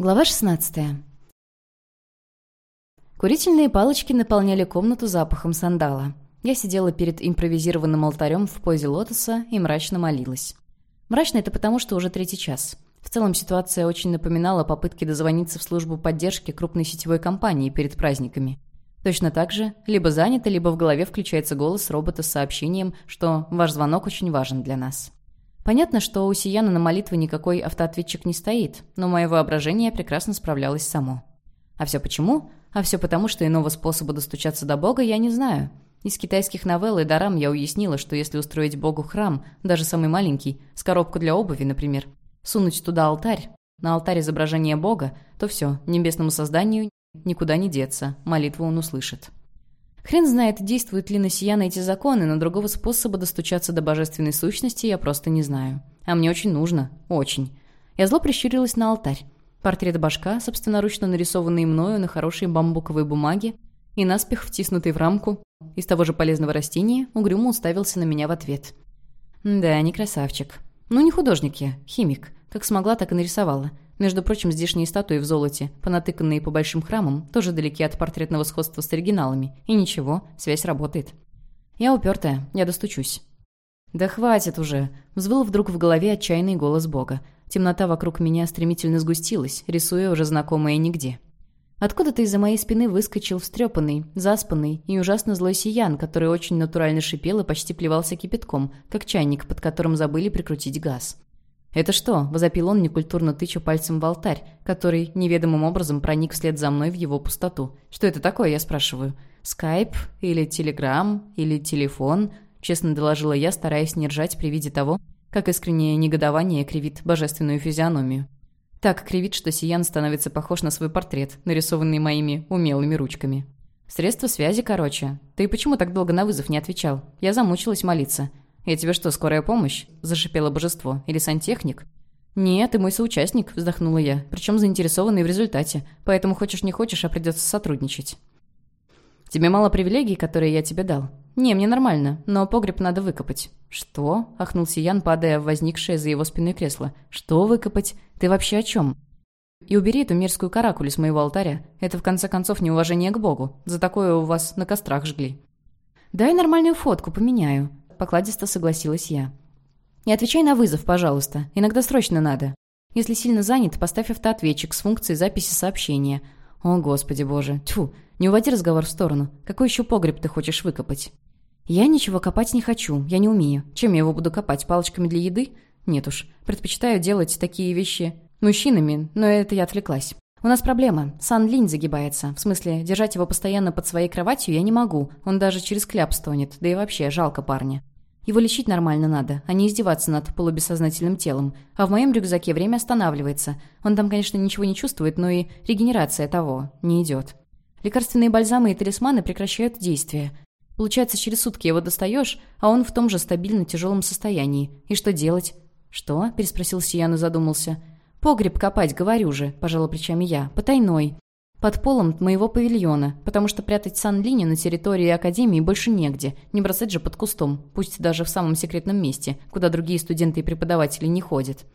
Глава 16. Курительные палочки наполняли комнату запахом сандала. Я сидела перед импровизированным алтарем в позе лотоса и мрачно молилась. Мрачно это потому, что уже третий час. В целом ситуация очень напоминала попытки дозвониться в службу поддержки крупной сетевой компании перед праздниками. Точно так же, либо занято, либо в голове включается голос робота с сообщением, что «ваш звонок очень важен для нас». Понятно, что у Сияна на молитвы никакой автоответчик не стоит, но мое воображение прекрасно справлялось само. А все почему? А все потому, что иного способа достучаться до Бога я не знаю. Из китайских новелл и дарам я уяснила, что если устроить Богу храм, даже самый маленький, с коробку для обуви, например, сунуть туда алтарь, на алтарь изображение Бога, то все, небесному созданию никуда не деться, молитву он услышит. Хрен знает, действуют ли на Сияна эти законы, но другого способа достучаться до божественной сущности я просто не знаю. А мне очень нужно. Очень. Я зло прищурилась на алтарь. Портрет башка, собственноручно нарисованный мною на хорошей бамбуковой бумаге и наспех втиснутый в рамку из того же полезного растения, угрюмо уставился на меня в ответ. Да, не красавчик. Ну, не художник я, химик. Как смогла, так и нарисовала. Между прочим, здешние статуи в золоте, понатыканные по большим храмам, тоже далеки от портретного сходства с оригиналами. И ничего, связь работает. Я упертая, я достучусь. «Да хватит уже!» — взвыл вдруг в голове отчаянный голос Бога. Темнота вокруг меня стремительно сгустилась, рисуя уже знакомое нигде. Откуда-то из-за моей спины выскочил встрепанный, заспанный и ужасно злой сиян, который очень натурально шипел и почти плевался кипятком, как чайник, под которым забыли прикрутить газ. «Это что?» – возопил он, некультурно тыча пальцем в алтарь, который неведомым образом проник вслед за мной в его пустоту. «Что это такое?» – я спрашиваю. «Скайп? Или телеграм? Или телефон?» – честно доложила я, стараясь не ржать при виде того, как искреннее негодование кривит божественную физиономию. Так кривит, что Сиян становится похож на свой портрет, нарисованный моими умелыми ручками. «Средство связи, короче. Ты почему так долго на вызов не отвечал? Я замучилась молиться. «Я тебе что, скорая помощь?» – зашипело божество. «Или сантехник?» «Нет, ты мой соучастник», – вздохнула я, причем заинтересованный в результате, поэтому хочешь не хочешь, а придется сотрудничать. «Тебе мало привилегий, которые я тебе дал?» «Не, мне нормально, но погреб надо выкопать». «Что?» – ахнул Сиян, падая в возникшее за его спиной кресло. «Что выкопать? Ты вообще о чем?» «И убери эту мерзкую каракулю с моего алтаря. Это, в конце концов, неуважение к Богу. За такое у вас на кострах жгли». «Дай нормальную фотку, поменяю», покладисто согласилась я. «Не отвечай на вызов, пожалуйста. Иногда срочно надо. Если сильно занят, поставь автоответчик с функцией записи сообщения. О, господи боже. Тьфу, не уводи разговор в сторону. Какой еще погреб ты хочешь выкопать?» «Я ничего копать не хочу. Я не умею. Чем я его буду копать? Палочками для еды? Нет уж. Предпочитаю делать такие вещи мужчинами, но это я отвлеклась. «У нас проблема. Сан Линь загибается. В смысле, держать его постоянно под своей кроватью я не могу. Он даже через кляп стонет. Да и вообще, жалко парня. Его лечить нормально надо, а не издеваться над полубессознательным телом. А в моем рюкзаке время останавливается. Он там, конечно, ничего не чувствует, но и регенерация того не идет. Лекарственные бальзамы и талисманы прекращают действие. Получается, через сутки его достаешь, а он в том же стабильно тяжелом состоянии. И что делать? «Что?» – переспросил Сиян и задумался – «Погреб копать, говорю же», – пожала плечами я, – «потайной. Под полом моего павильона, потому что прятать Сан-Линю на территории Академии больше негде, не бросать же под кустом, пусть даже в самом секретном месте, куда другие студенты и преподаватели не ходят.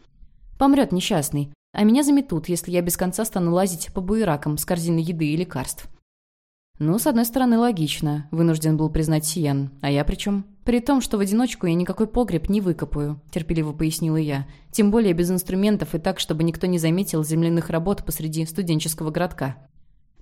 Помрет несчастный, а меня заметут, если я без конца стану лазить по буеракам с корзиной еды и лекарств. «Ну, с одной стороны, логично», — вынужден был признать Сиен. «А я при чем?» «При том, что в одиночку я никакой погреб не выкопаю», — терпеливо пояснила я. «Тем более без инструментов и так, чтобы никто не заметил земляных работ посреди студенческого городка».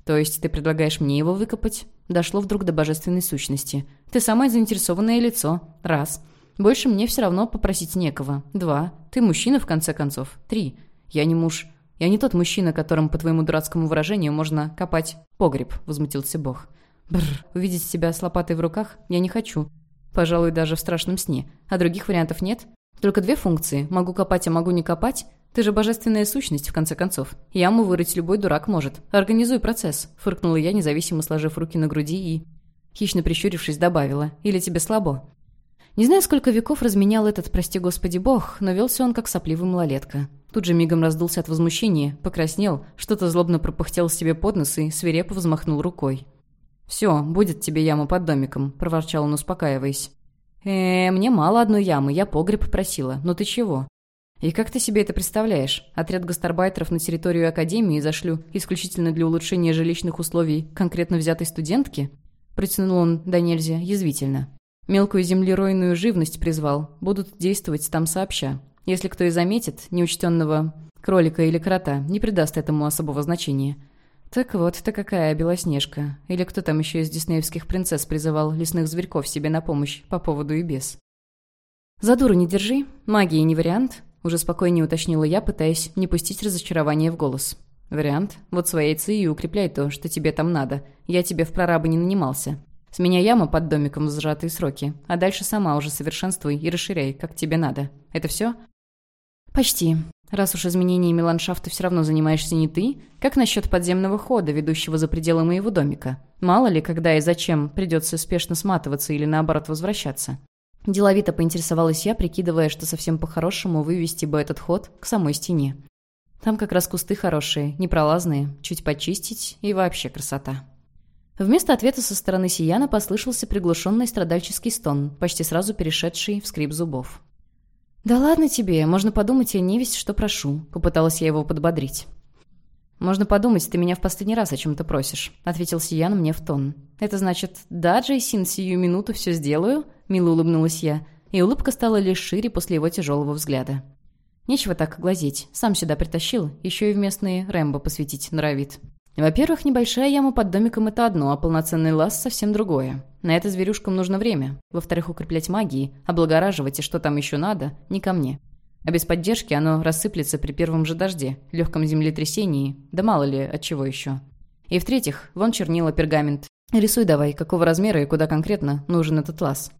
«То есть ты предлагаешь мне его выкопать?» Дошло вдруг до божественной сущности. «Ты самое заинтересованное лицо. Раз. Больше мне все равно попросить некого. Два. Ты мужчина, в конце концов. Три. Я не муж. «Я не тот мужчина, которым, по твоему дурацкому выражению, можно копать погреб», — возмутился Бог. «Бррр, увидеть себя с лопатой в руках я не хочу. Пожалуй, даже в страшном сне. А других вариантов нет? Только две функции. Могу копать, а могу не копать. Ты же божественная сущность, в конце концов. Яму вырыть любой дурак может. Организуй процесс», — фыркнула я, независимо сложив руки на груди и... Хищно прищурившись, добавила. «Или тебе слабо?» Не знаю, сколько веков разменял этот, прости господи, бог, но велся он как сопливый малолетка. Тут же мигом раздулся от возмущения, покраснел, что-то злобно пропыхтел себе под нос и свирепо взмахнул рукой. «Все, будет тебе яма под домиком», – проворчал он, успокаиваясь. «Э, мне мало одной ямы, я погреб просила. Но ты чего?» «И как ты себе это представляешь? Отряд гастарбайтеров на территорию Академии зашлю исключительно для улучшения жилищных условий конкретно взятой студентки?» Протянул он да нельзя, язвительно. «Мелкую землеройную живность призвал. Будут действовать там сообща. Если кто и заметит неучтенного кролика или крота, не придаст этому особого значения». «Так вот ты какая, Белоснежка. Или кто там еще из диснеевских принцесс призывал лесных зверьков себе на помощь по поводу и без?» «За дуру не держи. Магии не вариант. Уже спокойнее уточнила я, пытаясь не пустить разочарование в голос. «Вариант. Вот своей ци и укрепляй то, что тебе там надо. Я тебе в прорабы не нанимался. С меня яма под домиком в сжатые сроки, а дальше сама уже совершенствуй и расширяй, как тебе надо. Это все?» «Почти. Раз уж изменениями ландшафта все равно занимаешься не ты, как насчет подземного хода, ведущего за пределы моего домика? Мало ли, когда и зачем придется спешно сматываться или наоборот возвращаться?» Деловито поинтересовалась я, прикидывая, что совсем по-хорошему вывести бы этот ход к самой стене. Там как раз кусты хорошие, непролазные, чуть почистить и вообще красота. Вместо ответа со стороны Сияна послышался приглушенный страдальческий стон, почти сразу перешедший в скрип зубов. «Да ладно тебе, можно подумать, я не весть, что прошу», — попыталась я его подбодрить. «Можно подумать, ты меня в последний раз о чем-то просишь», — ответил Сиян мне в тон. «Это значит, да, Джейсин, сию минуту все сделаю?» — мило улыбнулась я, и улыбка стала лишь шире после его тяжелого взгляда. «Нечего так глазеть. Сам сюда притащил, еще и в местные Рэмбо посвятить норовит». Во-первых, небольшая яма под домиком — это одно, а полноценный лаз — совсем другое. На это зверюшкам нужно время. Во-вторых, укреплять магии, облагораживать и что там еще надо — не ко мне. А без поддержки оно рассыплется при первом же дожде, легком землетрясении, да мало ли от чего еще. И в-третьих, вон чернила, пергамент. Рисуй давай, какого размера и куда конкретно нужен этот лаз.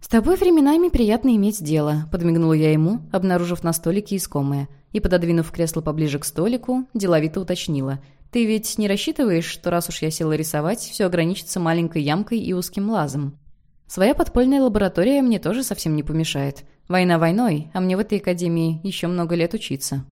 «С тобой временами приятно иметь дело», — подмигнула я ему, обнаружив на столике искомое, и, пододвинув кресло поближе к столику, деловито уточнила. «Ты ведь не рассчитываешь, что раз уж я села рисовать, все ограничится маленькой ямкой и узким лазом?» Своя подпольная лаборатория мне тоже совсем не помешает. Война войной, а мне в этой академии еще много лет учиться.